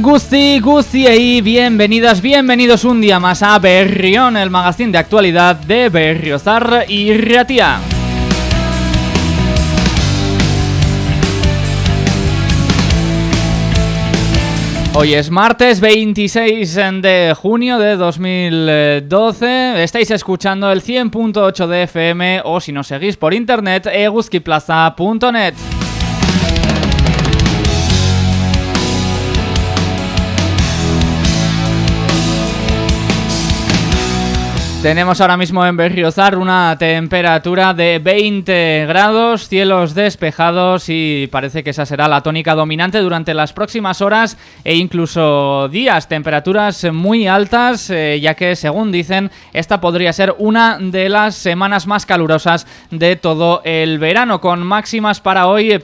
Gusti, Gusti y bienvenidas, bienvenidos un día más a Berrión, el magazine de actualidad de Berriozar y Ratia. Hoy es martes 26 de junio de 2012. Estáis escuchando el 100.8 de FM o si nos seguís por internet, eguskiplaza.net. Tenemos ahora mismo en Berriozar una temperatura de 20 grados, cielos despejados y parece que esa será la tónica dominante durante las próximas horas e incluso días. Temperaturas muy altas, eh, ya que según dicen, esta podría ser una de las semanas más calurosas de todo el verano, con máximas para hoy,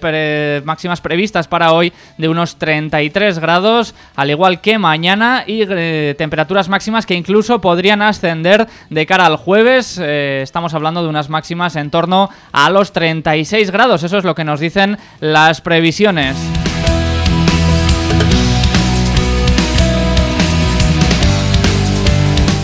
máximas previstas para hoy de unos 33 grados, al igual que mañana, y eh, temperaturas máximas que incluso podrían ascender de cara al jueves eh, estamos hablando de unas máximas en torno a los 36 grados, eso es lo que nos dicen las previsiones.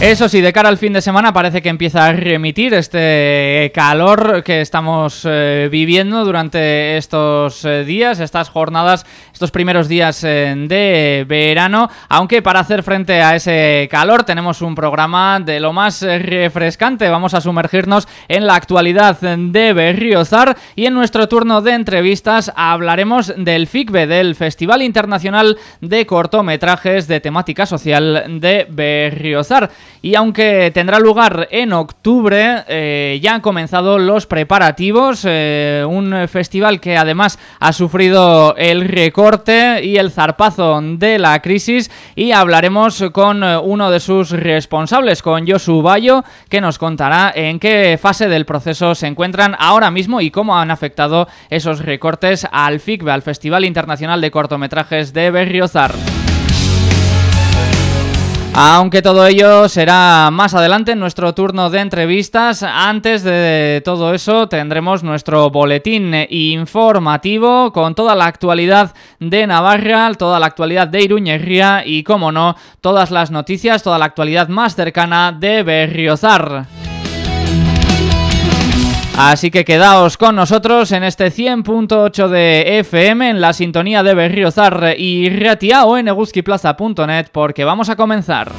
Eso sí, de cara al fin de semana parece que empieza a remitir este calor que estamos eh, viviendo durante estos eh, días, estas jornadas, estos primeros días eh, de verano, aunque para hacer frente a ese calor tenemos un programa de lo más refrescante, vamos a sumergirnos en la actualidad de Berriozar y en nuestro turno de entrevistas hablaremos del FICBE, del Festival Internacional de Cortometrajes de Temática Social de Berriozar y aunque tendrá lugar en octubre, eh, ya han comenzado los preparativos, eh, un festival que además ha sufrido el recorte y el zarpazo de la crisis y hablaremos con eh, uno de sus responsables, con Josu Bayo, que nos contará en qué fase del proceso se encuentran ahora mismo y cómo han afectado esos recortes al FICBE, al Festival Internacional de Cortometrajes de Berriozar. Aunque todo ello será más adelante en nuestro turno de entrevistas, antes de todo eso tendremos nuestro boletín informativo con toda la actualidad de Navarra, toda la actualidad de Iruñería y, como no, todas las noticias, toda la actualidad más cercana de Berriozar. Así que quedaos con nosotros en este 100.8 de FM en la sintonía de Berriozar y Ratia en eguskiplaza.net porque vamos a comenzar.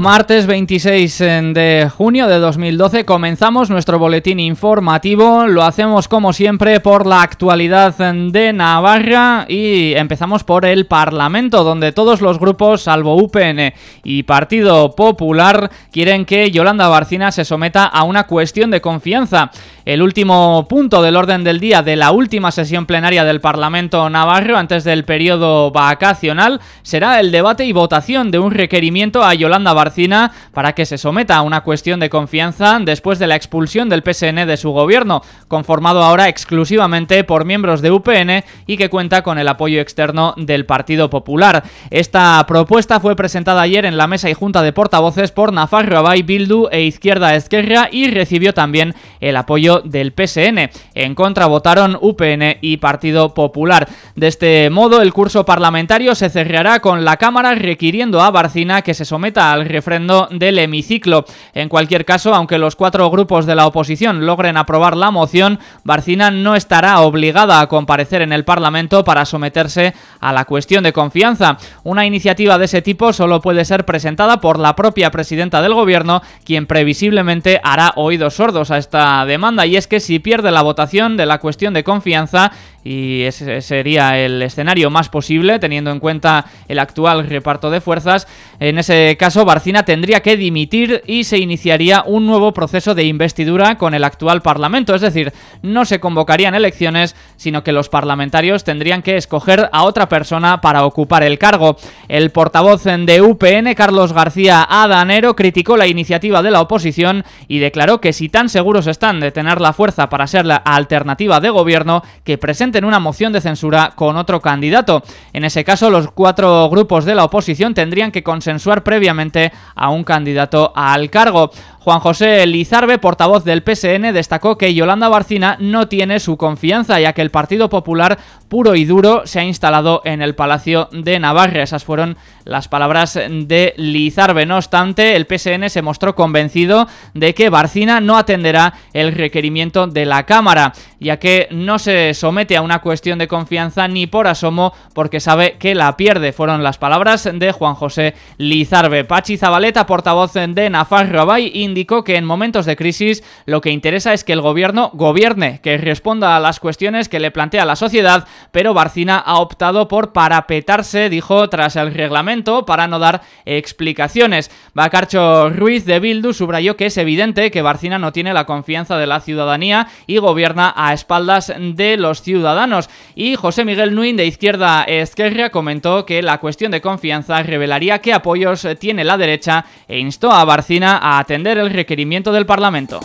Martes 26 de junio de 2012 comenzamos nuestro boletín informativo, lo hacemos como siempre por la actualidad de Navarra y empezamos por el Parlamento donde todos los grupos salvo UPN y Partido Popular quieren que Yolanda Barcina se someta a una cuestión de confianza. El último punto del orden del día de la última sesión plenaria del Parlamento Navarro antes del periodo vacacional será el debate y votación de un requerimiento a Yolanda Barcina para que se someta a una cuestión de confianza después de la expulsión del PSN de su gobierno, conformado ahora exclusivamente por miembros de UPN y que cuenta con el apoyo externo del Partido Popular. Esta propuesta fue presentada ayer en la mesa y junta de portavoces por Nafarro Abay, Bildu e Izquierda Esquerra y recibió también el apoyo del PSN. En contra votaron UPN y Partido Popular. De este modo, el curso parlamentario se cerrará con la Cámara requiriendo a Barcina que se someta al refrendo del hemiciclo. En cualquier caso, aunque los cuatro grupos de la oposición logren aprobar la moción, Barcina no estará obligada a comparecer en el Parlamento para someterse a la cuestión de confianza. Una iniciativa de ese tipo solo puede ser presentada por la propia presidenta del gobierno, quien previsiblemente hará oídos sordos a esta demanda, y es que si pierde la votación de la cuestión de confianza, y ese sería el escenario más posible teniendo en cuenta el actual reparto de fuerzas. En ese caso, Barcina tendría que dimitir y se iniciaría un nuevo proceso de investidura con el actual Parlamento, es decir, no se convocarían elecciones, sino que los parlamentarios tendrían que escoger a otra persona para ocupar el cargo. El portavoz de UPN, Carlos García Adanero, criticó la iniciativa de la oposición y declaró que si tan seguros están de tener la fuerza para ser la alternativa de gobierno, que presenten una moción de censura con otro candidato. En ese caso, los cuatro grupos de la oposición tendrían que consensuar previamente a un candidato al cargo. Juan José Lizarbe, portavoz del PSN, destacó que Yolanda Barcina no tiene su confianza, ya que el Partido Popular puro y duro se ha instalado en el Palacio de Navarra. Esas fueron las palabras de Lizarbe. No obstante, el PSN se mostró convencido de que Barcina no atenderá el requerimiento de la Cámara, ya que no se somete a una cuestión de confianza ni por asomo porque sabe que la pierde. Fueron las palabras de Juan José Lizarbe. Pachi Zabaleta, portavoz de Nafarro Bay, indicó que en momentos de crisis lo que interesa es que el gobierno gobierne, que responda a las cuestiones que le plantea la sociedad, pero Barcina ha optado por parapetarse, dijo, tras el reglamento para no dar explicaciones. Bacarcho Ruiz de Bildu subrayó que es evidente que Barcina no tiene la confianza de la ciudadanía y gobierna a espaldas de los ciudadanos. Y José Miguel Nuin de Izquierda Esquerra comentó que la cuestión de confianza revelaría qué apoyos tiene la derecha e instó a Barcina a atender el requerimiento del Parlamento.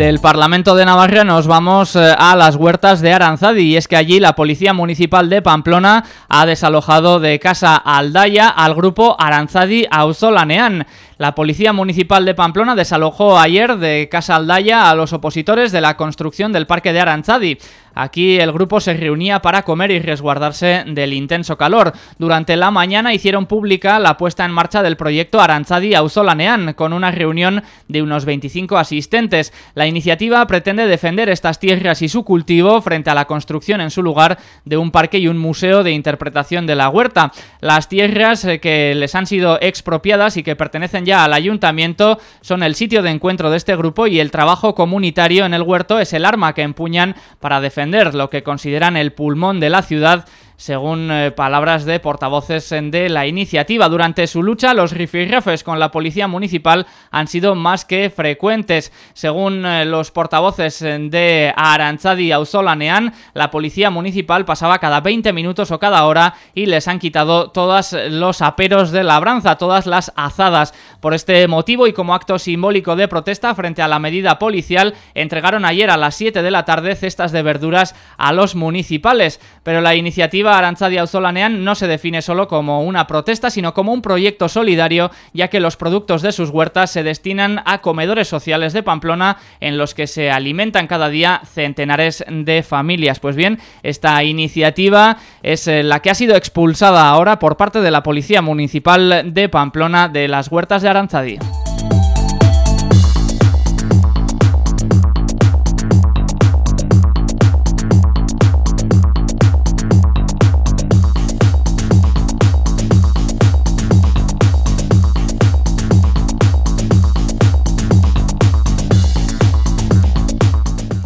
Del Parlamento de Navarra nos vamos eh, a las huertas de Aranzadi y es que allí la Policía Municipal de Pamplona ha desalojado de Casa Aldaya al grupo Aranzadi Auzolanean. La Policía Municipal de Pamplona desalojó ayer de Casa Aldaya a los opositores de la construcción del Parque de Aranzadi. Aquí el grupo se reunía para comer y resguardarse del intenso calor. Durante la mañana hicieron pública la puesta en marcha del proyecto Aranzadi Auzolanean, con una reunión de unos 25 asistentes. La iniciativa pretende defender estas tierras y su cultivo frente a la construcción en su lugar de un parque y un museo de interpretación de la huerta. Las tierras eh, que les han sido expropiadas y que pertenecen ya al ayuntamiento son el sitio de encuentro de este grupo y el trabajo comunitario en el huerto es el arma que empuñan para defender lo que consideran el pulmón de la ciudad según eh, palabras de portavoces de la iniciativa. Durante su lucha, los rifirrafes con la policía municipal han sido más que frecuentes. Según eh, los portavoces de Aranzadi Auzolanean, la policía municipal pasaba cada 20 minutos o cada hora y les han quitado todos los aperos de labranza, todas las azadas. Por este motivo y como acto simbólico de protesta frente a la medida policial, entregaron ayer a las 7 de la tarde cestas de verduras a los municipales. Pero la iniciativa Aranzadi Auzolanean no se define solo como una protesta, sino como un proyecto solidario, ya que los productos de sus huertas se destinan a comedores sociales de Pamplona en los que se alimentan cada día centenares de familias. Pues bien, esta iniciativa es eh, la que ha sido expulsada ahora por parte de la Policía Municipal de Pamplona de las huertas de Aranzadi.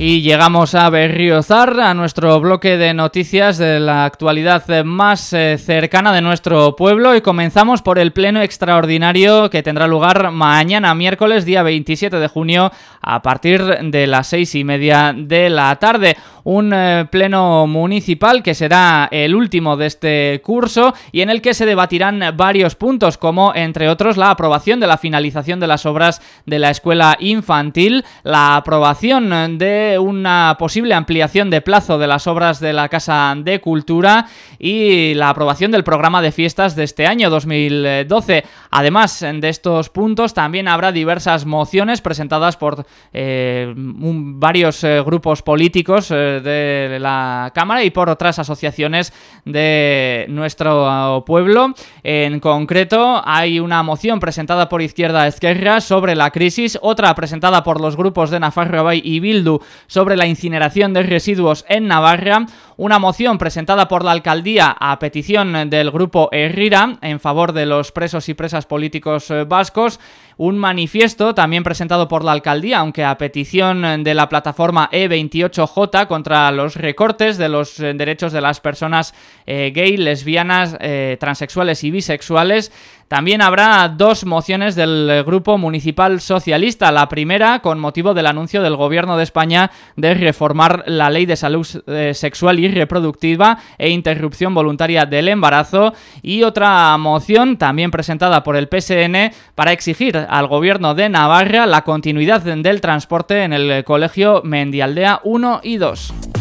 Y llegamos a Berriozar, a nuestro bloque de noticias de la actualidad más eh, cercana de nuestro pueblo. Y comenzamos por el pleno extraordinario que tendrá lugar mañana miércoles día 27 de junio a partir de las seis y media de la tarde un eh, pleno municipal que será el último de este curso y en el que se debatirán varios puntos como entre otros la aprobación de la finalización de las obras de la escuela infantil, la aprobación de una posible ampliación de plazo de las obras de la Casa de Cultura y la aprobación del programa de fiestas de este año 2012. Además de estos puntos también habrá diversas mociones presentadas por varios grupos políticos de la Cámara y por otras asociaciones de nuestro pueblo. En concreto, hay una moción presentada por Izquierda Esquerra sobre la crisis, otra presentada por los grupos de Nafarro Bay y Bildu sobre la incineración de residuos en Navarra, una moción presentada por la alcaldía a petición del grupo Herrira en favor de los presos y presas políticos eh, vascos, un manifiesto también presentado por la alcaldía, aunque a petición de la plataforma E28J contra los recortes de los eh, derechos de las personas eh, gay, lesbianas, transexuales y bisexuales. También habrá dos mociones del Grupo Municipal Socialista. La primera, con motivo del anuncio del Gobierno de España de reformar la Ley de Salud Sexual y reproductiva e interrupción voluntaria del embarazo y otra moción también presentada por el PSN para exigir al gobierno de Navarra la continuidad del transporte en el colegio Mendialdea 1 y 2.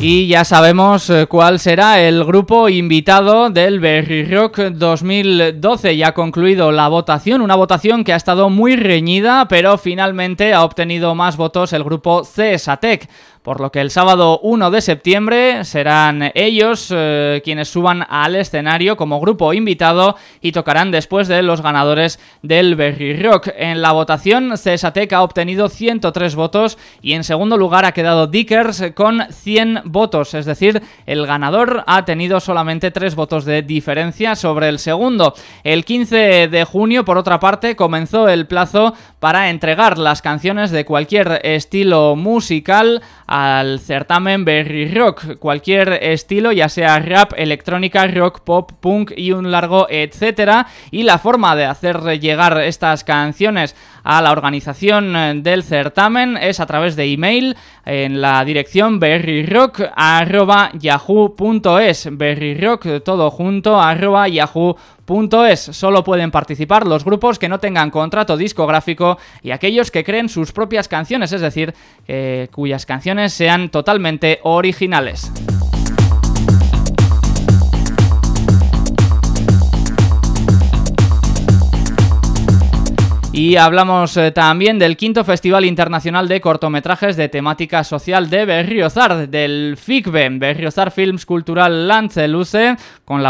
Y ya sabemos eh, cuál será el grupo invitado del Berry Rock 2012. Ya ha concluido la votación, una votación que ha estado muy reñida, pero finalmente ha obtenido más votos el grupo CESATEC por lo que el sábado 1 de septiembre serán ellos eh, quienes suban al escenario como grupo invitado y tocarán después de los ganadores del Berry Rock. En la votación, CESATEC ha obtenido 103 votos y en segundo lugar ha quedado Dickers con 100 votos, es decir, el ganador ha tenido solamente 3 votos de diferencia sobre el segundo. El 15 de junio, por otra parte, comenzó el plazo para entregar las canciones de cualquier estilo musical al certamen Berry Rock, cualquier estilo, ya sea rap, electrónica, rock, pop, punk y un largo etcétera, y la forma de hacer llegar estas canciones a la organización eh, del certamen. Es a través de email en la dirección berryrock.yahoo.es berryrock todo junto arroba yahoo.es Solo pueden participar los grupos que no tengan contrato discográfico y aquellos que creen sus propias canciones, es decir, eh, cuyas canciones sean totalmente originales. Y hablamos eh, también del quinto Festival Internacional de Cortometrajes de Temática Social de Berriozar, del FICBE, Berriozar Films Cultural Lanceluce, con,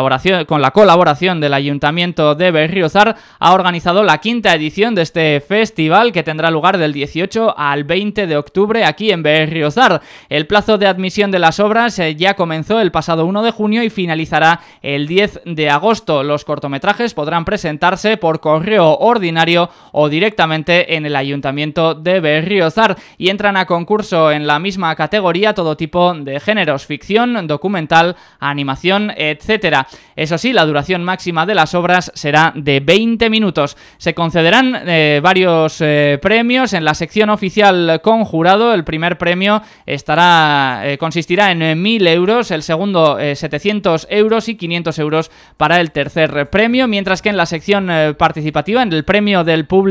con la colaboración del Ayuntamiento de Berriozar, ha organizado la quinta edición de este festival que tendrá lugar del 18 al 20 de octubre aquí en Berriozar. El plazo de admisión de las obras eh, ya comenzó el pasado 1 de junio y finalizará el 10 de agosto. Los cortometrajes podrán presentarse por correo ordinario directamente en el Ayuntamiento de Berriozar y entran a concurso en la misma categoría todo tipo de géneros, ficción, documental, animación, etcétera. Eso sí, la duración máxima de las obras será de 20 minutos. Se concederán eh, varios eh, premios en la sección oficial con jurado. El primer premio estará eh, consistirá en 1.000 euros, el segundo 700 euros y 500 euros para el tercer premio, mientras que en la sección participativa, en el premio del público,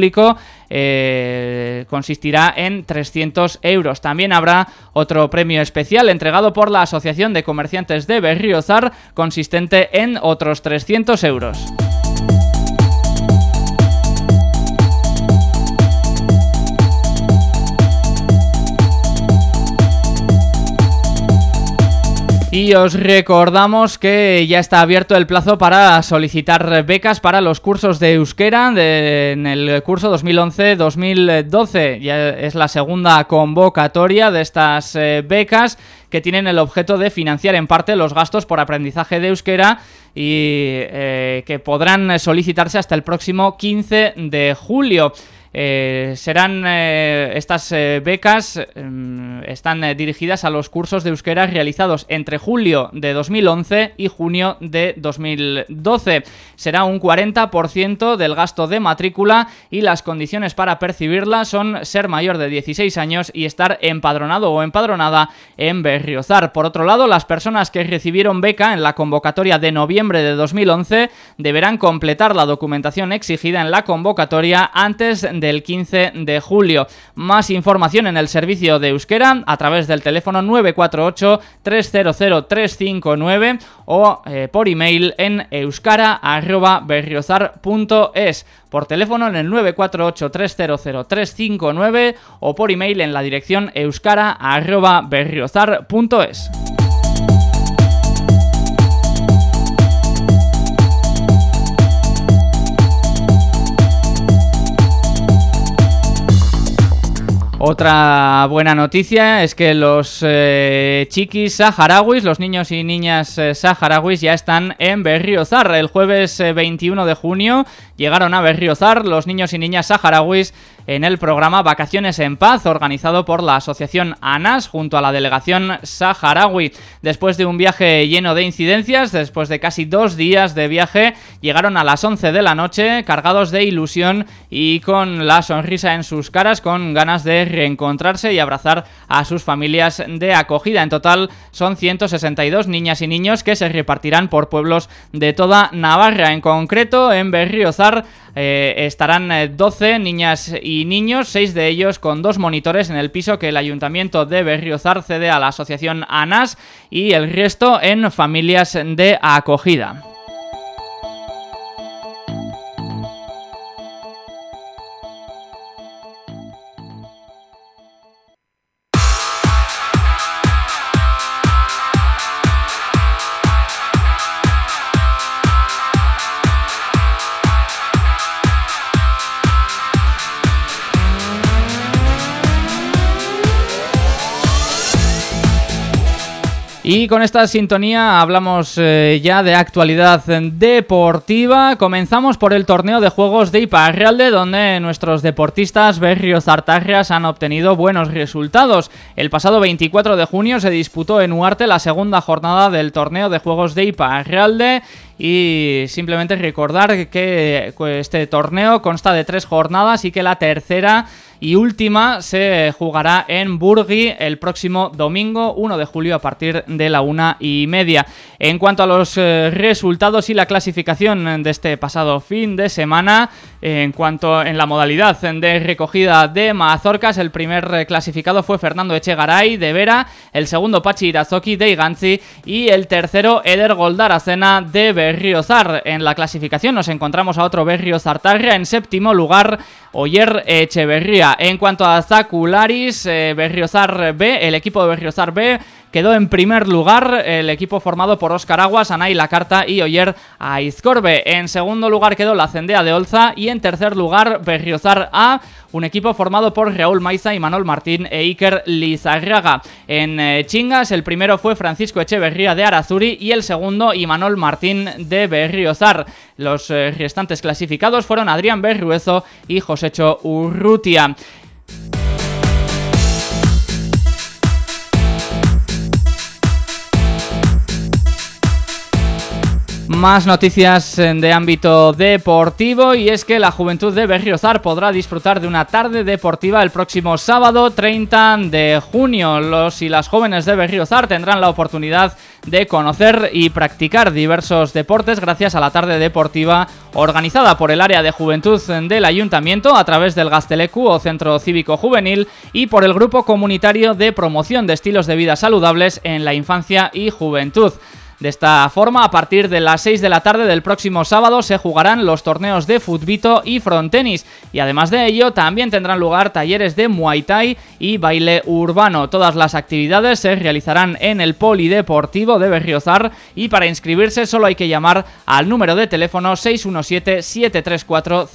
eh, consistirá en 300 euros. También habrá otro premio especial entregado por la Asociación de Comerciantes de Berriozar consistente en otros 300 euros. Y os recordamos que ya está abierto el plazo para solicitar becas para los cursos de euskera en el curso 2011-2012. Ya es la segunda convocatoria de estas eh, becas que tienen el objeto de financiar en parte los gastos por aprendizaje de euskera y eh, que podrán solicitarse hasta el próximo 15 de julio. Eh, serán eh, estas eh, becas em, están dirigidas a los cursos de euskera realizados entre julio de 2011 y junio de 2012. Será un 40% del gasto de matrícula y las condiciones para percibirla son ser mayor de 16 años y estar empadronado o empadronada en Berriozar. Por otro lado, las personas que recibieron beca en la convocatoria de noviembre de 2011 deberán completar la documentación exigida en la convocatoria antes de del 15 de julio. Más información en el servicio de euskera a través del teléfono 948 300 359 o eh, por email en euskara.berriozar.es por teléfono en el 948 300 359 o por email en la dirección euskara.berriozar.es. Otra buena noticia es que los eh, chiquis saharauis, los niños y niñas eh, saharauis ya están en Berriozar. El jueves 21 eh, de junio llegaron a Berriozar los niños y niñas saharauis en el programa Vacaciones en Paz, organizado por la asociación ANAS junto a la delegación saharaui. Después de un viaje lleno de incidencias, después de casi dos días de viaje, llegaron a las 11 de la noche cargados de ilusión y con la sonrisa en sus caras, con ganas de reencontrarse y abrazar a sus familias de acogida. En total son 162 niñas y niños que se repartirán por pueblos de toda Navarra. En concreto, en Berriozar eh, estarán 12 eh, niñas y niños, 6 de ellos con dos monitores en el piso que el Ayuntamiento de Berriozar cede a la asociación ANAS y el resto en familias de acogida. Y con esta sintonía hablamos eh, ya de actualidad deportiva. Comenzamos por el torneo de juegos de Iparralde, donde nuestros deportistas Berrios Artarrias han obtenido buenos resultados. El pasado 24 de junio se disputó en Huarte la segunda jornada del torneo de juegos de Iparralde y simplemente recordar que este torneo consta de tres jornadas y que la tercera y última se jugará en Burgui el próximo domingo 1 de julio a partir de la una y media. En cuanto a los eh, resultados y la clasificación de este pasado fin de semana, en cuanto en la modalidad de recogida de mazorcas, el primer clasificado fue Fernando Echegaray de Vera, el segundo Pachi Irazoki de Iganzi y el tercero Eder Goldaracena de Berriozar. En la clasificación nos encontramos a otro Berriozartarria en séptimo lugar, Oyer Echeverría. En cuanto a Zacularis, eh, Berriozar B, el equipo de Berriozar B quedó en primer lugar el equipo formado por Óscar Aguas, Anay Lacarta y Oyer Aizcorbe. En segundo lugar quedó la Cendea de Olza y en tercer lugar Berriozar A, un equipo formado por Raúl Maiza y Manuel Martín e Iker Lizarraga. En eh, Chingas el primero fue Francisco Echeverría de Arazuri y el segundo Imanol Martín de Berriozar. Los eh, restantes clasificados fueron Adrián Berruezo y Josecho Urrutia. Más noticias eh, de ámbito deportivo y es que la juventud de Berriozar podrá disfrutar de una tarde deportiva el próximo sábado 30 de junio. Los y las jóvenes de Berriozar tendrán la oportunidad de conocer y practicar diversos deportes gracias a la tarde deportiva organizada por el área de juventud del ayuntamiento a través del Gastelecu o Centro Cívico Juvenil y por el grupo comunitario de promoción de estilos de vida saludables en la infancia y juventud. De esta forma, a partir de las 6 de la tarde del próximo sábado se jugarán los torneos de futbito y frontenis. Y además de ello también tendrán lugar talleres de Muay Thai y baile urbano. Todas las actividades se realizarán en el Polideportivo de Berriozar y para inscribirse solo hay que llamar al número de teléfono 617 734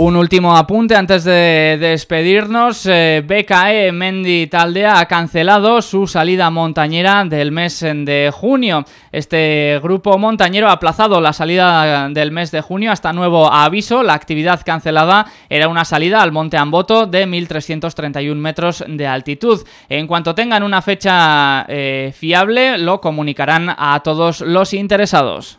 Un último apunte antes de despedirnos. Eh, BKE Mendy Taldea ha cancelado su salida montañera del mes de junio. Este grupo montañero ha aplazado la salida del mes de junio hasta nuevo aviso. La actividad cancelada era una salida al Monte Amboto de 1.331 metros de altitud. En cuanto tengan una fecha eh, fiable, lo comunicarán a todos los interesados.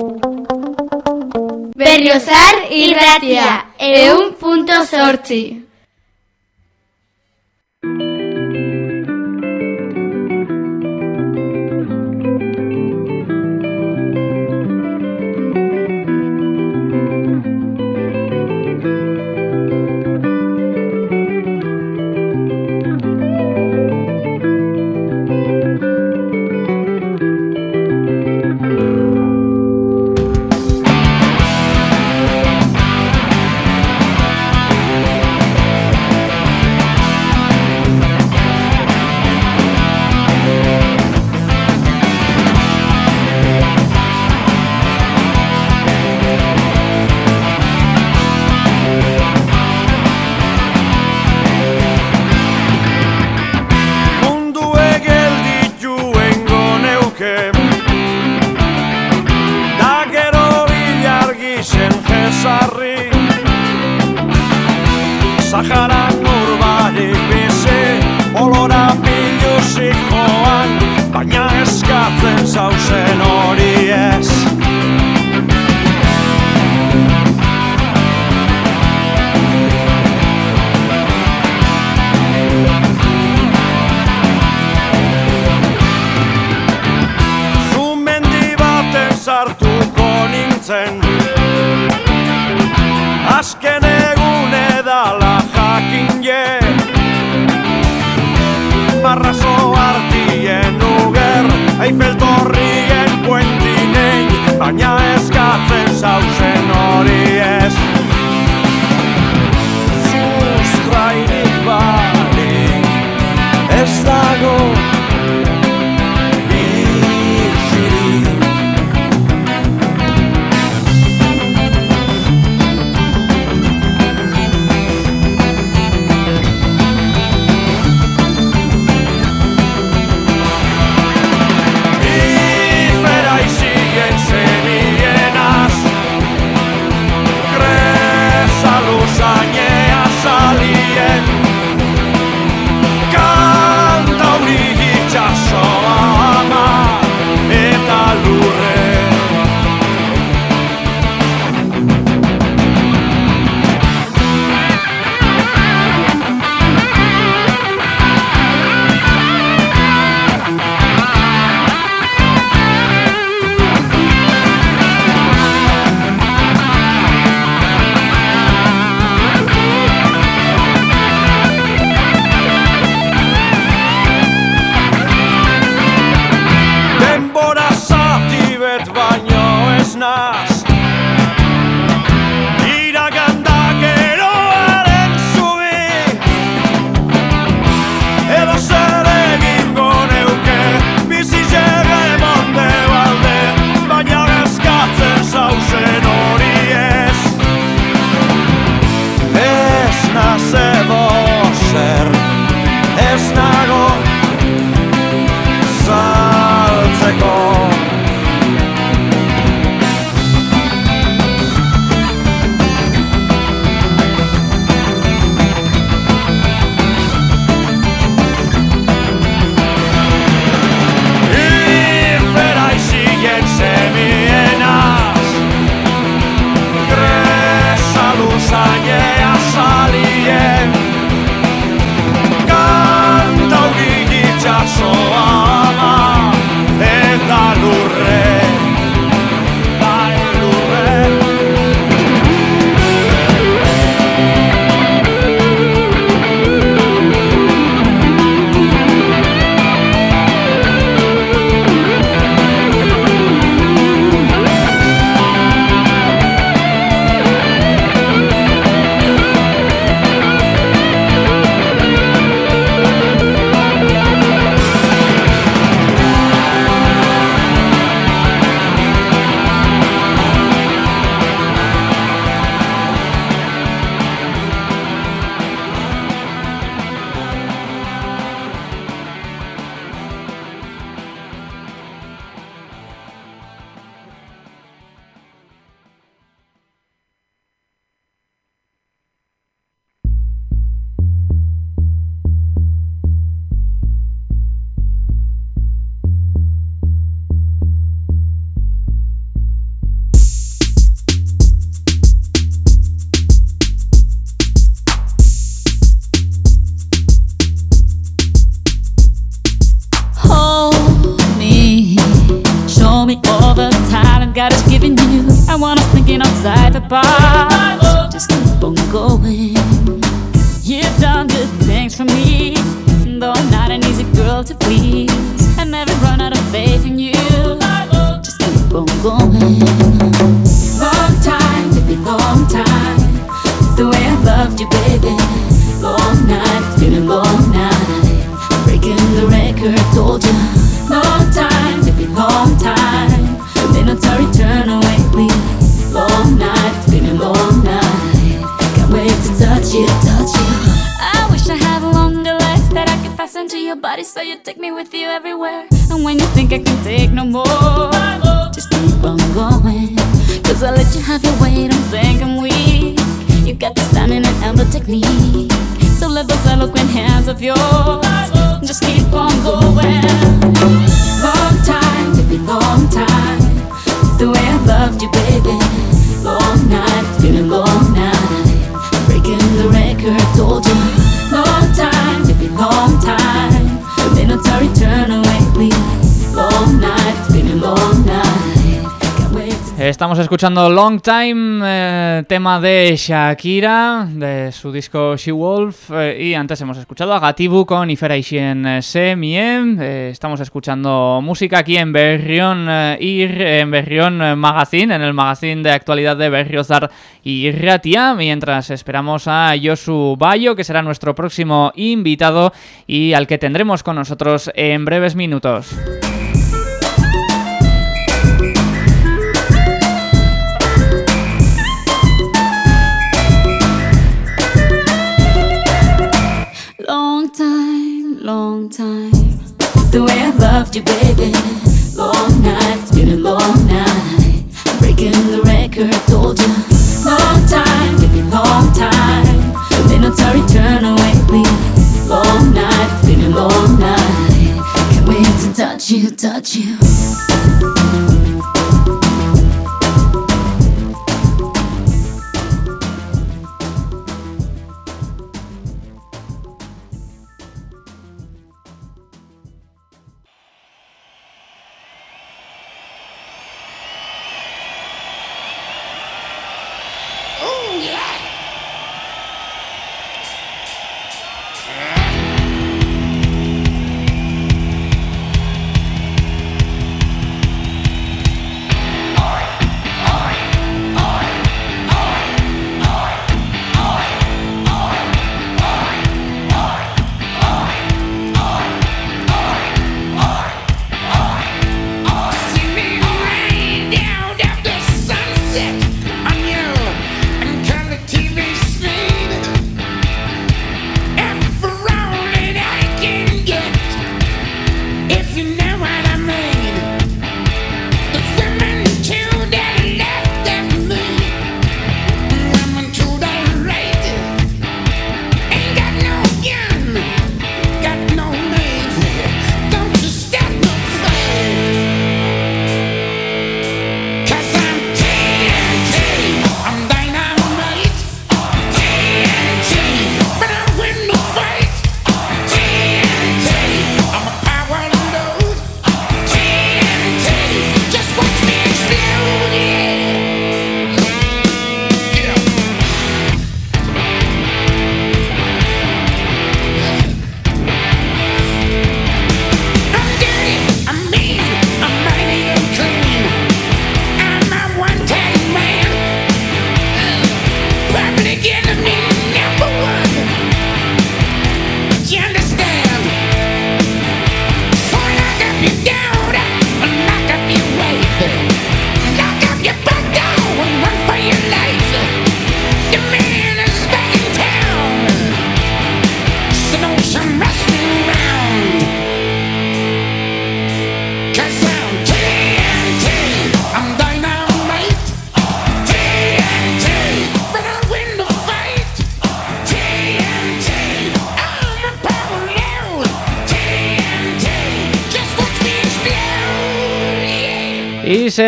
Berriozar y Ratia en un punto sorti. The bar. Just keep on going. You've done good things for me, though I'm not an easy girl to please. I never run out of faith in you. Just keep on going. Have your way, don't think I'm weak. You got the stunning and elbow technique. So let those eloquent hands of yours Estamos escuchando Long Time, eh, tema de Shakira, de su disco She Wolf, eh, y antes hemos escuchado a Gatibu con Iferation Se Miem. Eh, estamos escuchando música aquí en Berrión eh, Ir, en Berrión Magazine, en el magazine de actualidad de Berriozar y Ratia, mientras esperamos a Josu Bayo, que será nuestro próximo invitado y al que tendremos con nosotros en breves minutos. Long time. The way I loved you, baby. Long night, it's been a long night. Breaking the record, told you. Long time, baby, long time. May not return away, please. Long night, it's been a long night. Can't wait to touch you, touch you.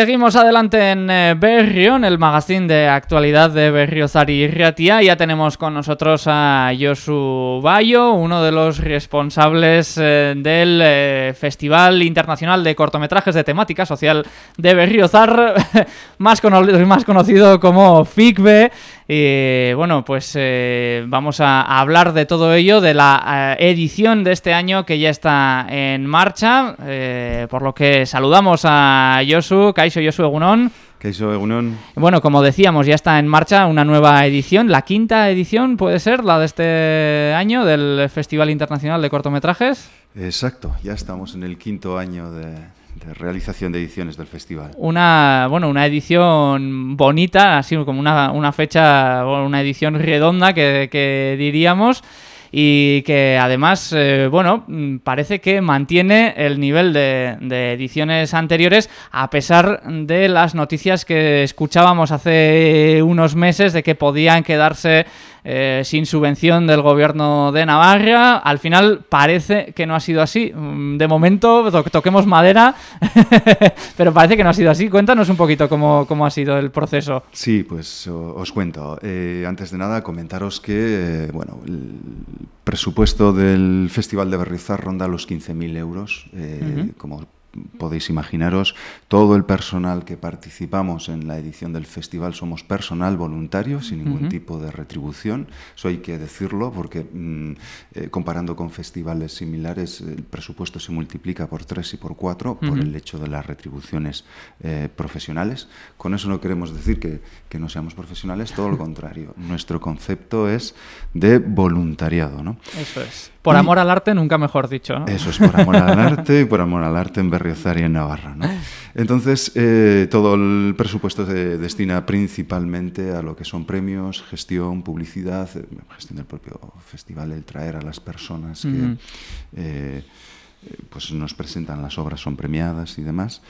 Seguimos adelante en eh, Berrión, el magazine de actualidad de Berriozar y Riatia. Ya tenemos con nosotros a Josu Bayo, uno de los responsables eh, del eh, Festival Internacional de Cortometrajes de Temática Social de Berriozar, más, más conocido como FICBE. Y bueno, pues eh, vamos a, hablar de todo ello, de la eh, edición de este año que ya está en marcha, eh, por lo que saludamos a Josu, Kaisho. Kaisho Egunon. Bueno, como decíamos, ya está en marcha una nueva edición, la quinta edición puede ser, la de este año del Festival Internacional de Cortometrajes. Exacto, ya estamos en el quinto año de, de realización de ediciones del festival. Una, bueno, una edición bonita, así como una, una fecha, una edición redonda que, diríamos y que además, eh, bueno, parece que mantiene el nivel de, de, ediciones anteriores a pesar de las noticias que escuchábamos hace unos meses de que podían quedarse eh, sin subvención del gobierno de Navarra. Al final parece que no ha sido así. Mm, de momento to toquemos madera, pero parece que no ha sido así. Cuéntanos un poquito cómo, cómo ha sido el proceso. Sí, pues os cuento. Eh, antes de nada, comentaros que, eh, bueno, el presupuesto del Festival de Berrizar ronda los 15.000 euros, uh -huh. como podéis imaginaros, todo el personal que participamos en la edición del festival somos personal voluntario, sin ningún uh -huh. tipo de retribución. Eso hay que decirlo porque mmm, eh, comparando con festivales similares, el presupuesto se multiplica por tres y por cuatro uh -huh. por el hecho de las retribuciones eh, profesionales. Con eso no queremos decir que, que, no seamos profesionales, todo lo contrario. Nuestro concepto es de voluntariado. ¿no? Eso es. Por amor al arte, nunca mejor dicho. ¿no? Eso es, por amor al arte y por amor al arte en Berriozar y en Navarra. ¿no? Entonces, eh, todo el presupuesto se destina principalmente a lo que son premios, gestión, publicidad, eh, gestión del propio festival, el traer a las personas que mm. eh, pues nos presentan las obras, son premiadas y demás.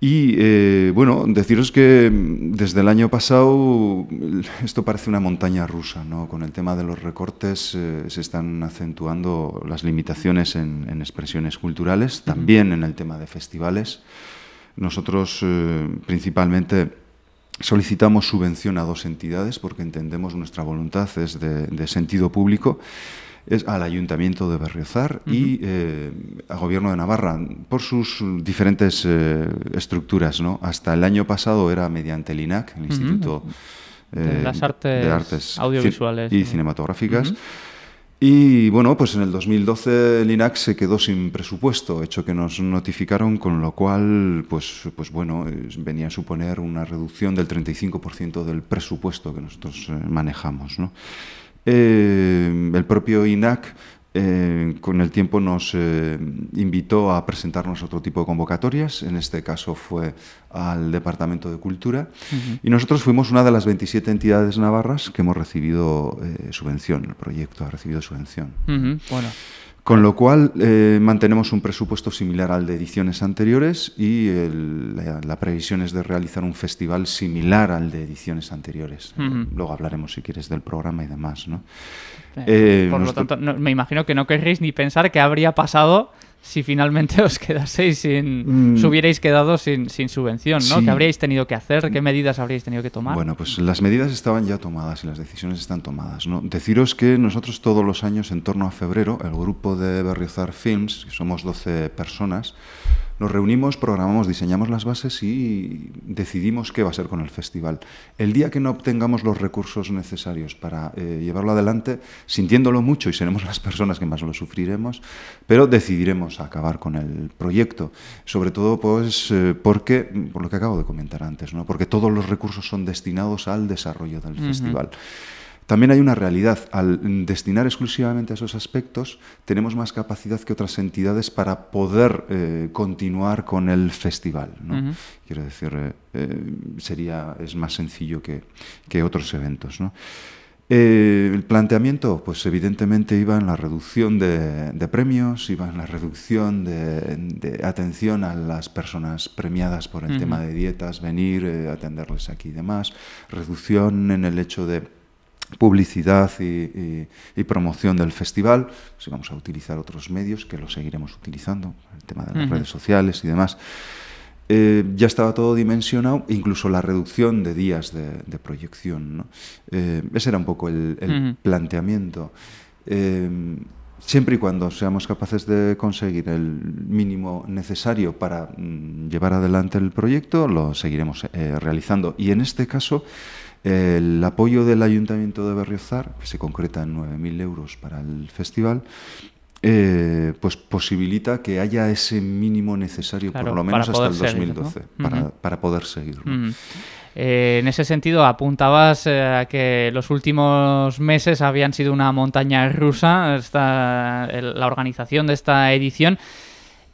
Y eh, bueno, deciros que desde el año pasado esto parece una montaña rusa, ¿no? Con el tema de los recortes eh, se están acentuando las limitaciones en, en expresiones culturales, también en el tema de festivales. Nosotros eh, principalmente solicitamos subvención a dos entidades porque entendemos nuestra voluntad es de, de sentido público es al Ayuntamiento de Berriozar uh -huh. y eh, al Gobierno de Navarra, por sus diferentes eh, estructuras. ¿no? Hasta el año pasado era mediante el INAC, el Instituto uh -huh. de, las artes de Artes Audiovisuales y Cinematográficas. Y bueno, pues en el 2012 el INAC se quedó sin presupuesto, hecho que nos notificaron, con lo cual, pues, pues bueno, venía a suponer una reducción del 35% del presupuesto que nosotros eh, manejamos. ¿no? Eh, el propio INAC eh, con el tiempo nos eh, invitó a presentarnos otro tipo de convocatorias, en este caso fue al Departamento de Cultura, uh -huh. y nosotros fuimos una de las 27 entidades navarras que hemos recibido eh, subvención, el proyecto ha recibido subvención. Uh -huh. Bueno. Con lo cual eh, mantenemos un presupuesto similar al de ediciones anteriores y el, la, la, previsión es de realizar un festival similar al de ediciones anteriores. Uh -huh. Luego hablaremos, si quieres, del programa y demás. ¿no? Eh, Por nuestro... lo tanto, no, me imagino que no querréis ni pensar qué habría pasado si finalmente os quedaseis sin. Mm. hubierais quedado sin, sin subvención, ¿no? Sí. ¿Qué habríais tenido que hacer? ¿Qué medidas habríais tenido que tomar? Bueno, pues las medidas estaban ya tomadas y las decisiones están tomadas, ¿no? Deciros que nosotros todos los años, en torno a febrero, el grupo de Berriozar Films, que somos 12 personas, nos reunimos, programamos, diseñamos las bases y decidimos qué va a ser con el festival. El día que no obtengamos los recursos necesarios para eh, llevarlo adelante, sintiéndolo mucho y seremos las personas que más lo sufriremos, pero decidiremos acabar con el proyecto. Sobre todo pues eh, porque, por lo que acabo de comentar antes, ¿no? porque todos los recursos son destinados al desarrollo del uh -huh. festival. También hay una realidad. Al destinar exclusivamente a esos aspectos, tenemos más capacidad que otras entidades para poder eh, continuar con el festival. ¿no? Uh -huh. Quiero decir, eh, eh, sería, es más sencillo que, que otros eventos. ¿no? Eh, el planteamiento, pues evidentemente iba en la reducción de, de premios, iba en la reducción de, de, atención a las personas premiadas por el uh -huh. tema de dietas, venir, eh, atenderles aquí y demás, reducción en el hecho de publicidad y, y, y, promoción del festival, si vamos a utilizar otros medios, que lo seguiremos utilizando, el tema de las uh -huh. redes sociales y demás. eh, ya estaba todo dimensionado, incluso la reducción de días de, proyección. ¿no? Eh, ese era un poco el, planteamiento. Eh, siempre y cuando seamos capaces de conseguir el mínimo necesario para mm, llevar adelante el proyecto, lo seguiremos realizando. Y en este caso, el apoyo del Ayuntamiento de Berriozar, que se concreta en 9.000 euros para el festival, eh, pues posibilita que haya ese mínimo necesario, por lo menos hasta el 2012, para, poder seguir. Eh, en ese sentido, apuntabas eh, a que los últimos meses habían sido una montaña rusa, esta, la organización de esta edición.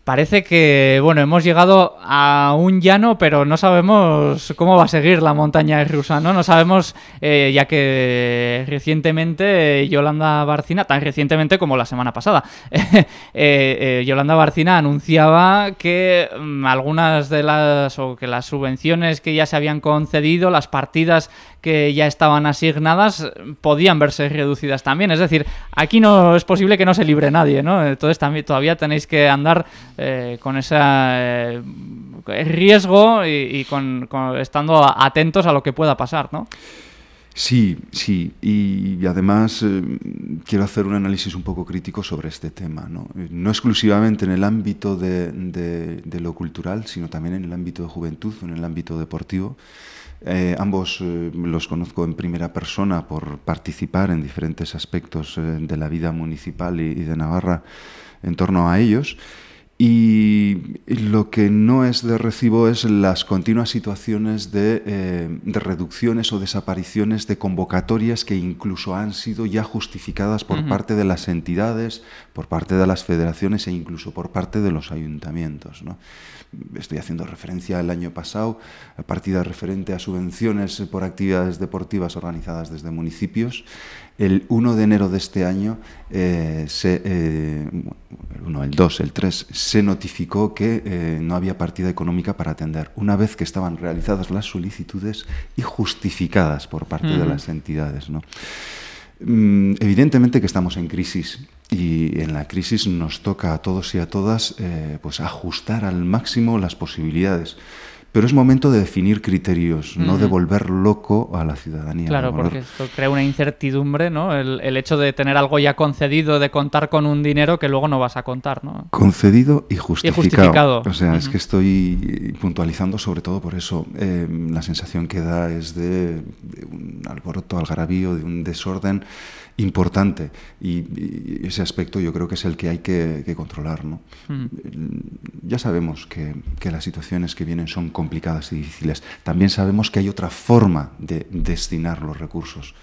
Parece que, bueno, hemos llegado a un llano, pero no sabemos cómo va a seguir la montaña rusa, ¿no? No sabemos, eh, ya que recientemente Yolanda Barcina, tan recientemente como la semana pasada, eh, eh, Yolanda Barcina anunciaba que mm, algunas de las, o que las subvenciones que ya se habían concedido, las partidas que ya estaban asignadas podían verse reducidas también. Es decir, aquí no es posible que no se libre nadie, ¿no? Entonces también todavía tenéis que andar eh, con ese eh, riesgo y, con, estando atentos a lo que pueda pasar, ¿no? Sí, sí, y, además eh, quiero hacer un análisis un poco crítico sobre este tema, no, no exclusivamente en el ámbito de, lo cultural, sino también en el ámbito de juventud, en el ámbito deportivo. Ambos los conozco en primera persona por participar en diferentes aspectos de la vida municipal y, de Navarra en torno a ellos. Y lo que no es de recibo es las continuas situaciones de, reducciones o desapariciones de convocatorias que incluso han sido ya justificadas por parte de las entidades, por parte de las federaciones e incluso por parte de los ayuntamientos. ¿no? estoy haciendo referencia al año pasado, partida referente a subvenciones por actividades deportivas organizadas desde municipios. El 1 de enero de este año, eh, eh, el 1, el 2, el 3, se notificó que eh, no había partida económica para atender, una vez que estaban realizadas las solicitudes y justificadas por parte de las entidades. ¿no? Mm, evidentemente que estamos en crisis y en la crisis nos toca a todos y a todas eh, pues ajustar al máximo las posibilidades. Pero es momento de definir criterios, no de volver loco a la ciudadanía. Claro, porque esto crea una incertidumbre, ¿no? El, hecho de tener algo ya concedido, de contar con un dinero que luego no vas a contar, ¿no? Concedido y justificado. O sea, es que estoy puntualizando sobre todo por eso. Eh, la sensación que da es de, de un alboroto, algarabío, de un desorden importante y, ese aspecto yo creo que es el que hay que, controlar. ¿no? Mm. Ya sabemos que, las situaciones que vienen son complicadas y difíciles. También sabemos que hay otra forma de destinar los recursos.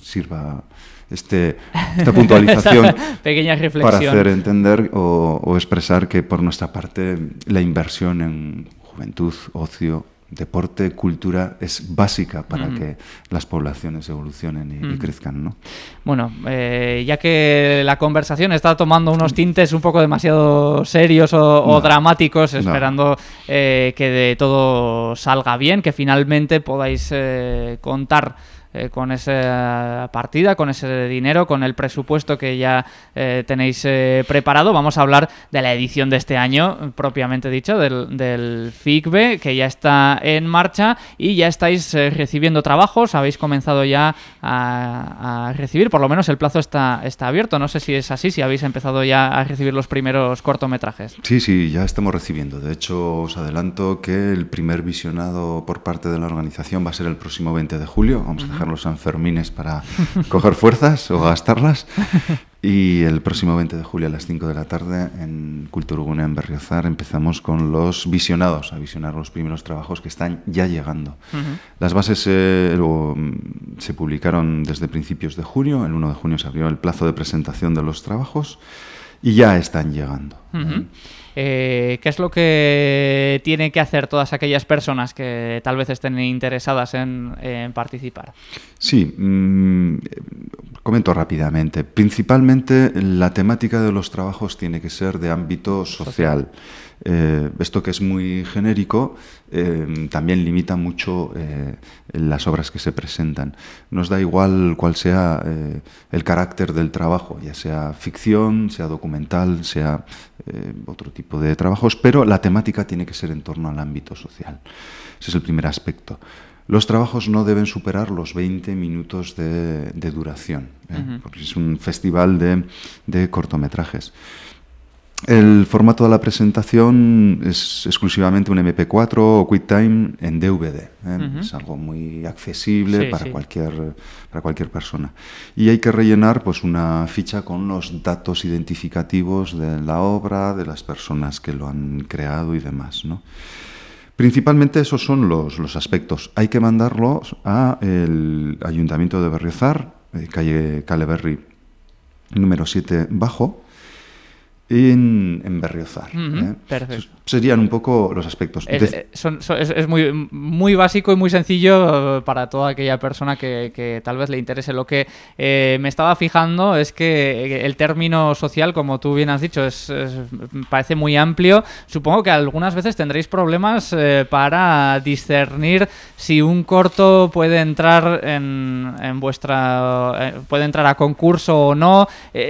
sirva este, esta puntualización Pequeña reflexión. para hacer entender o expresar que por nuestra parte la inversión en juventud, ocio, deporte, cultura es básica para que las poblaciones evolucionen y, crezcan. ¿no? Bueno, eh, ya que la conversación está tomando unos tintes un poco demasiado serios o, dramáticos, esperando eh, que de todo salga bien, que finalmente podáis eh, contar eh, con esa partida, con ese dinero, con el presupuesto que ya eh, tenéis eh, preparado. Vamos a hablar de la edición de este año, propiamente dicho, del, del FICBE, que ya está en marcha y ya estáis recibiendo trabajos, habéis comenzado ya a, recibir, por lo menos el plazo está, está abierto. No sé si es así, si habéis empezado ya a recibir los primeros cortometrajes. Sí, sí, ya estamos recibiendo. De hecho, os adelanto que el primer visionado por parte de la organización va a ser el próximo 20 de julio. Vamos a dejar los Sanfermines para coger fuerzas o gastarlas. Y el próximo 20 de julio a las 5 de la tarde en Culturgune en Berriozar empezamos con los visionados, a visionar los primeros trabajos que están ya llegando. Las bases eh, se publicaron desde principios de junio, el 1 de junio se abrió el plazo de presentación de los trabajos y ya están llegando. Eh, ¿Qué es lo que tienen que hacer todas aquellas personas que tal vez estén interesadas en, participar? Sí, mm, comento rápidamente. Principalmente la temática de los trabajos tiene que ser de ámbito social. Eh, esto que es muy genérico eh, también limita mucho eh, las obras que se presentan. Nos da igual cuál sea el carácter del trabajo, ya sea ficción, sea documental, sea eh, otro tipo de trabajos, pero la temática tiene que ser en torno al ámbito social. Ese es el primer aspecto. Los trabajos no deben superar los 20 minutos de, de duración, ¿eh? porque es un festival de, de cortometrajes. El formato de la presentación es exclusivamente un MP4 o QuickTime en DVD. ¿eh? Es algo muy accesible Sí, para, sí. Cualquier, para cualquier persona. Y hay que rellenar pues, una ficha con los datos identificativos de la obra, de las personas que lo han creado y demás. ¿no? Principalmente esos son los, los aspectos. Hay que mandarlos al Ayuntamiento de Berriozar, eh, calle Caleberry número 7 bajo, en, en Berriozar. ¿eh? perfecto. Serían un poco los aspectos. Es, De- eh, son- son- es- es muy, muy básico y muy sencillo eh, para toda aquella persona que, que tal vez le interese. Lo que eh, me estaba fijando es que el término social, como tú bien has dicho, es, parece muy amplio. Supongo que algunas veces tendréis problemas eh, para discernir si un corto puede entrar en, en vuestra... puede entrar a concurso o no,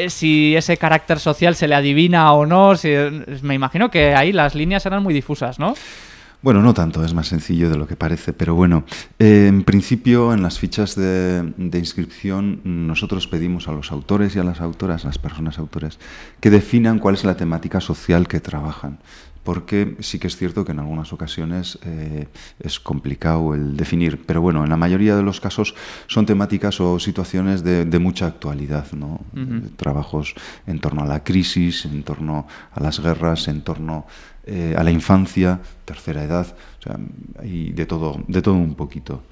si ese carácter social se le adivina o no. me imagino que ahí las líneas eran muy difusas, ¿no? Bueno, no tanto, es más sencillo de lo que parece, pero bueno, eh, en principio en las fichas de, de inscripción nosotros pedimos a los autores y a las autoras, las personas autores, que definan cuál es la temática social que trabajan. Porque sí que es cierto que en algunas ocasiones eh, es complicado el definir, pero bueno, en la mayoría de los casos son temáticas o situaciones de, de mucha actualidad, ¿no? Eh, Trabajos en torno a la crisis, en torno a las guerras, en torno eh, a la infancia, tercera edad, o sea, hay de todo, de todo un poquito.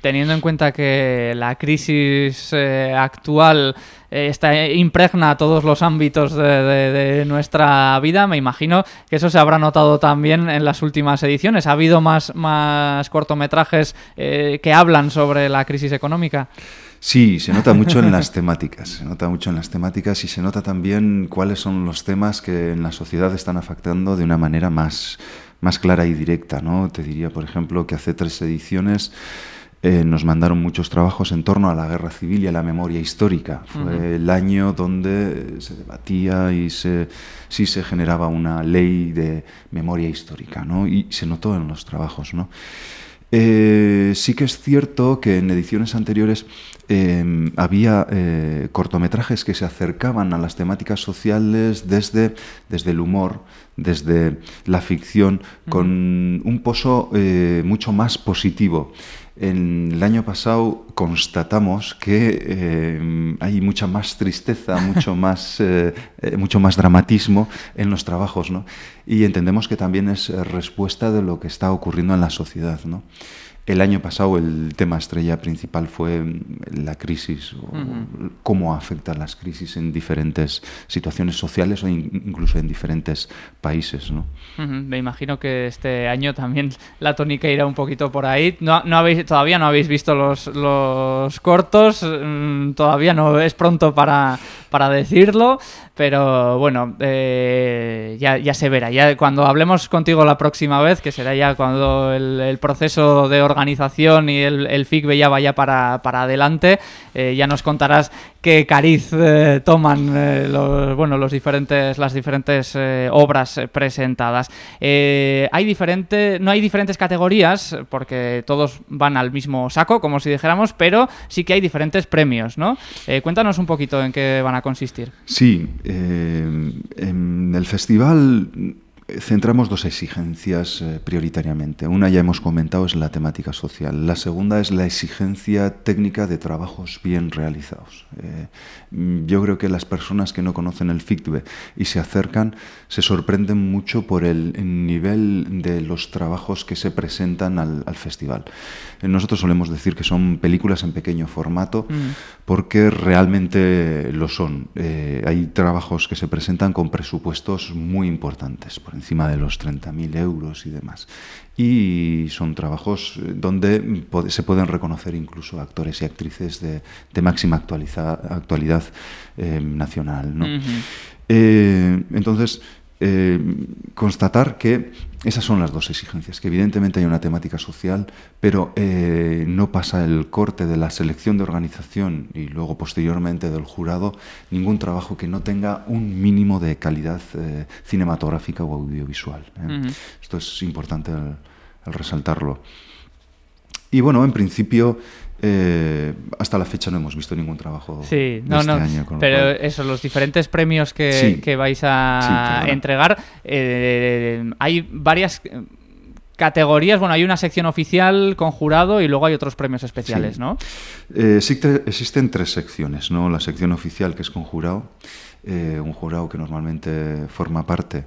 Teniendo en cuenta que la crisis eh, actual eh, está impregna todos los ámbitos de, nuestra vida, me imagino que eso se habrá notado también en las últimas ediciones. ¿Ha habido más, más cortometrajes eh, que hablan sobre la crisis económica? Sí, se nota mucho en las temáticas, se nota mucho en las temáticas y se nota también cuáles son los temas que en la sociedad están afectando de una manera más, más clara y directa, ¿no? Te diría, por ejemplo, que hace tres ediciones eh, nos mandaron muchos trabajos en torno a la guerra civil y a la memoria histórica. Fue el año donde se debatía y se, sí se generaba una ley de memoria histórica, ¿no? Y se notó en los trabajos, ¿no? Eh, sí que es cierto que en ediciones anteriores eh, había eh, cortometrajes que se acercaban a las temáticas sociales desde, desde el humor, desde la ficción, con un pozo eh, mucho más positivo. En el año pasado constatamos que eh, hay mucha más tristeza, mucho más, eh, eh, mucho más dramatismo en los trabajos, ¿no? Y entendemos que también es eh, respuesta de lo que está ocurriendo en la sociedad, ¿no? El año pasado el tema estrella principal fue mm, la crisis, o cómo afectan las crisis en diferentes situaciones sociales o in- incluso en diferentes países, ¿no? Ujú, Me imagino que este año también la tónica irá un poquito por ahí. No, no habéis, todavía no habéis visto los, los cortos, mm, todavía no es pronto para, para decirlo, pero bueno, eh, ya, se verá. Ya cuando hablemos contigo la próxima vez, que será ya cuando el, proceso de organización y el, el FICBE ya vaya para, para adelante, eh, ya nos contarás qué cariz eh, toman los, bueno, los diferentes, las diferentes obras presentadas. Hay diferente, no hay diferentes categorías, porque todos van al mismo saco, como si dijéramos, pero sí que hay diferentes premios, ¿no? Cuéntanos un poquito en qué van a consistir. Sí, eh, en el festival centramos dos exigencias eh, prioritariamente. Una ya hemos comentado es la temática social. La segunda es la exigencia técnica de trabajos bien realizados. Eh, yo creo que las personas que no conocen el FICTBE y se acercan se sorprenden mucho por el nivel de los trabajos que se presentan al, al festival. Eh, nosotros solemos decir que son películas en pequeño formato porque realmente lo son. Eh, hay trabajos que se presentan con presupuestos muy importantes, por encima de los 30.000 euros y demás. Y son trabajos eh, donde se pueden reconocer incluso actores y actrices de, de máxima actualidad eh, nacional. ¿no? Eh, entonces, eh, constatar que esas son las dos exigencias, que evidentemente hay una temática social, pero eh, no pasa el corte de la selección de organización y luego posteriormente del jurado ningún trabajo que no tenga un mínimo de calidad eh, cinematográfica o audiovisual. Esto es importante el resaltarlo. Y bueno, en principio eh, hasta la fecha no hemos visto ningún trabajo sí, no, este no, año. pero eso, los diferentes premios que, vais a entregar, eh, hay varias categorías. Bueno, hay una sección oficial con jurado y luego hay otros premios especiales, ¿no? Eh, existen tres secciones, ¿no? La sección oficial que es con jurado, un jurado que normalmente forma parte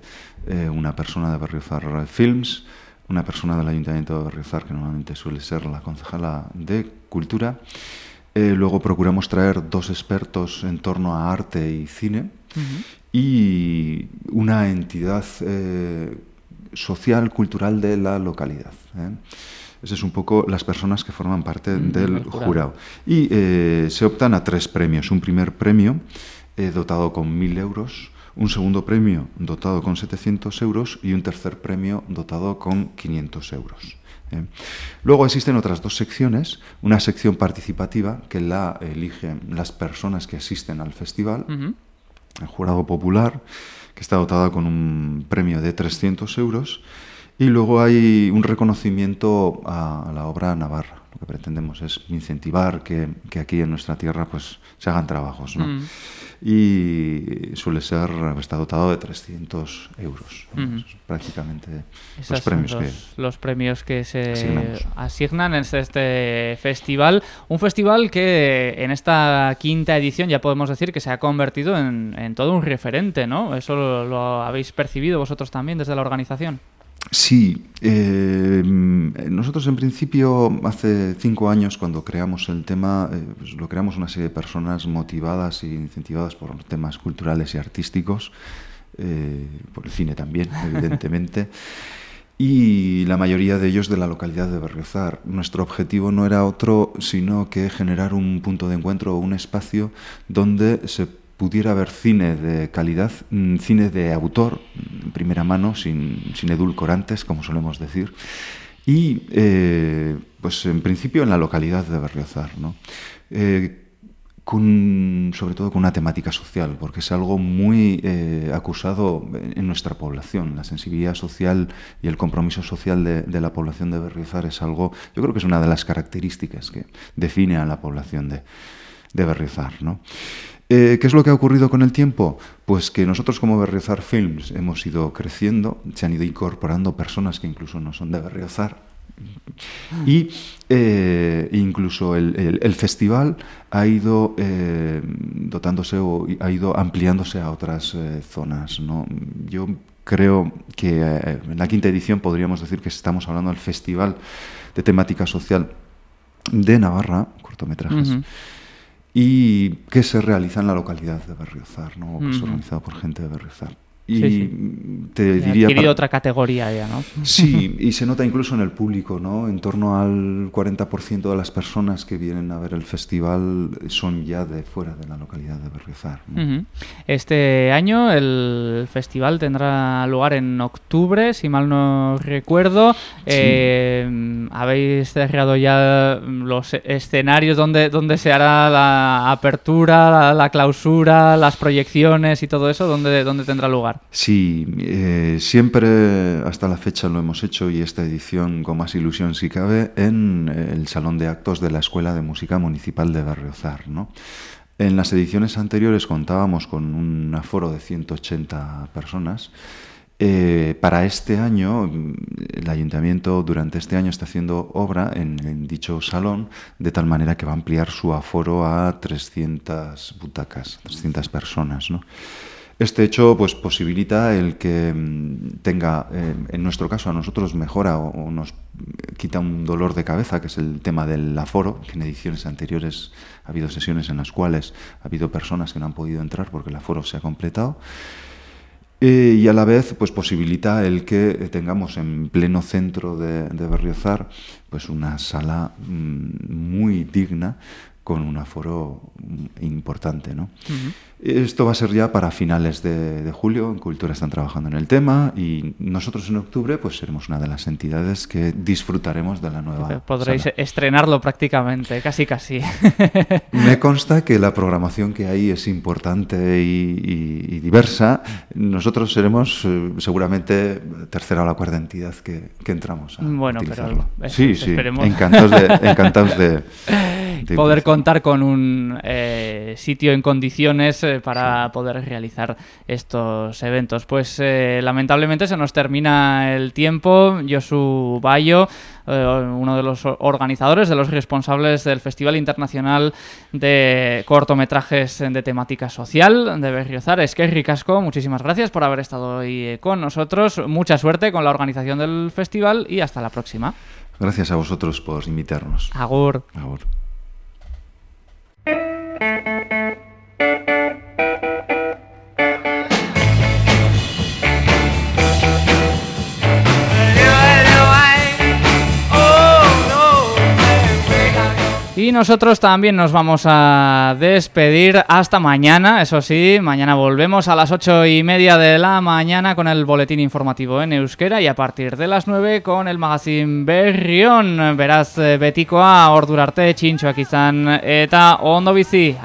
una persona de Berriozar Films una persona del Ayuntamiento de Berriozar, que normalmente suele ser la concejala de Cultura. Eh, luego procuramos traer dos expertos en torno a arte y cine y una entidad eh, social, cultural de la localidad. ¿eh? Esas es un poco las personas que forman parte del jurado. Y se optan a tres premios. Un primer premio dotado con mil euros, un segundo premio dotado con 700 euros y un tercer premio dotado con 500 euros. ¿Eh? Luego existen otras dos secciones, una sección participativa que la eligen las personas que asisten al festival, el jurado popular, que está dotada con un premio de 300 euros, y luego hay un reconocimiento a, la obra navarra. Lo que pretendemos es incentivar que, aquí en nuestra tierra pues, se hagan trabajos. ¿no? Y suele ser, está dotado de 300 euros. prácticamente los premios, que los premios que se asignan en este festival. Un festival que en esta quinta edición ya podemos decir que se ha convertido en, todo un referente, ¿no? Eso lo habéis percibido vosotros también desde la organización. Sí, eh, nosotros en principio hace cinco años cuando creamos el tema, eh, pues lo creamos una serie de personas motivadas e incentivadas por temas culturales y artísticos, eh, por el cine también, evidentemente, y la mayoría de ellos de la localidad de Berriozar. Nuestro objetivo no era otro sino que generar un punto de encuentro o un espacio donde se pudiera haber cine de calidad, mm, cine de autor, en primera mano, sin, sin edulcorantes, como solemos decir, y eh, pues en principio en la localidad de Berriozar, ¿no? Eh, sobre todo con una temática social, porque es algo muy eh, acusado en nuestra población. La sensibilidad social y el compromiso social de, la población de Berriozar es algo, yo creo que es una de las características que define a la población de, de Berriozar. ¿no? Eh, ¿Qué es lo que ha ocurrido con el tiempo? Pues que nosotros como Berriozar Films hemos ido creciendo, se han ido incorporando personas que incluso no son de Berriozar. Y eh, incluso el, festival ha ido eh, dotándose o ha ido ampliándose a otras zonas. ¿no? Yo creo que en la quinta edición podríamos decir que estamos hablando del festival de temática social de Navarra, cortometrajes y que se realiza en la localidad de Berriozar, ¿no? que es organizado por gente de Berriozar. Y te diría... otra categoría ya, ¿no? Sí, y se nota incluso en el público, ¿no? En torno al 40% de las personas que vienen a ver el festival son ya de fuera de la localidad de Berriozar. Este año el festival tendrá lugar en octubre, si mal no recuerdo. Eh, ¿Habéis cerrado ya los escenarios donde, donde se hará la apertura, la, clausura, las proyecciones y todo eso? ¿Dónde, dónde tendrá lugar? Sí, eh, siempre hasta la fecha lo hemos hecho y esta edición con más ilusión si cabe en eh, el Salón de Actos de la Escuela de Música Municipal de Berriozar. ¿no? En las ediciones anteriores contábamos con un aforo de 180 personas. Eh, para este año, el ayuntamiento durante este año está haciendo obra en, en, dicho salón de tal manera que va a ampliar su aforo a 300 butacas, 300 personas. ¿no? Este hecho pues, posibilita el que mm, tenga, eh, en nuestro caso, a nosotros mejora o, nos quita un dolor de cabeza, que es el tema del aforo, que en ediciones anteriores ha habido sesiones en las cuales ha habido personas que no han podido entrar porque el aforo se ha completado. Eh, y a la vez pues posibilita el que tengamos en pleno centro de, de Berriozar pues una sala mm, muy digna con un aforo mm, importante. ¿no? Esto va a ser ya para finales de, de, julio, en Cultura están trabajando en el tema y nosotros en octubre pues seremos una de las entidades que disfrutaremos de la nueva Podréis sala. estrenarlo prácticamente, casi casi. Me consta que la programación que hay es importante y, y, y diversa. Nosotros seremos eh, seguramente tercera o la cuarta entidad que, que entramos a Bueno, utilizarlo. pero eso, sí, sí, esperemos. encantados de... Encantados de de poder contar con un eh, sitio en condiciones eh, para sí. poder realizar estos eventos. Pues eh, lamentablemente se nos termina el tiempo. Josu Bayo, uno de los organizadores, de los responsables del Festival Internacional de Cortometrajes de Temática Social de Berriozar. Es que ricasco, muchísimas gracias por haber estado hoy con nosotros. Mucha suerte con la organización del festival y hasta la próxima. Gracias a vosotros por invitarnos. Agur. Agur. Thank you. Y nosotros también nos vamos a despedir hasta mañana, eso sí, mañana volvemos a las ocho y media de la mañana con el boletín informativo en euskera y a partir de las nueve con el magazine Berrión. Beraz, betikoa, ordurarte, txintxoak izan eta ondo bizi!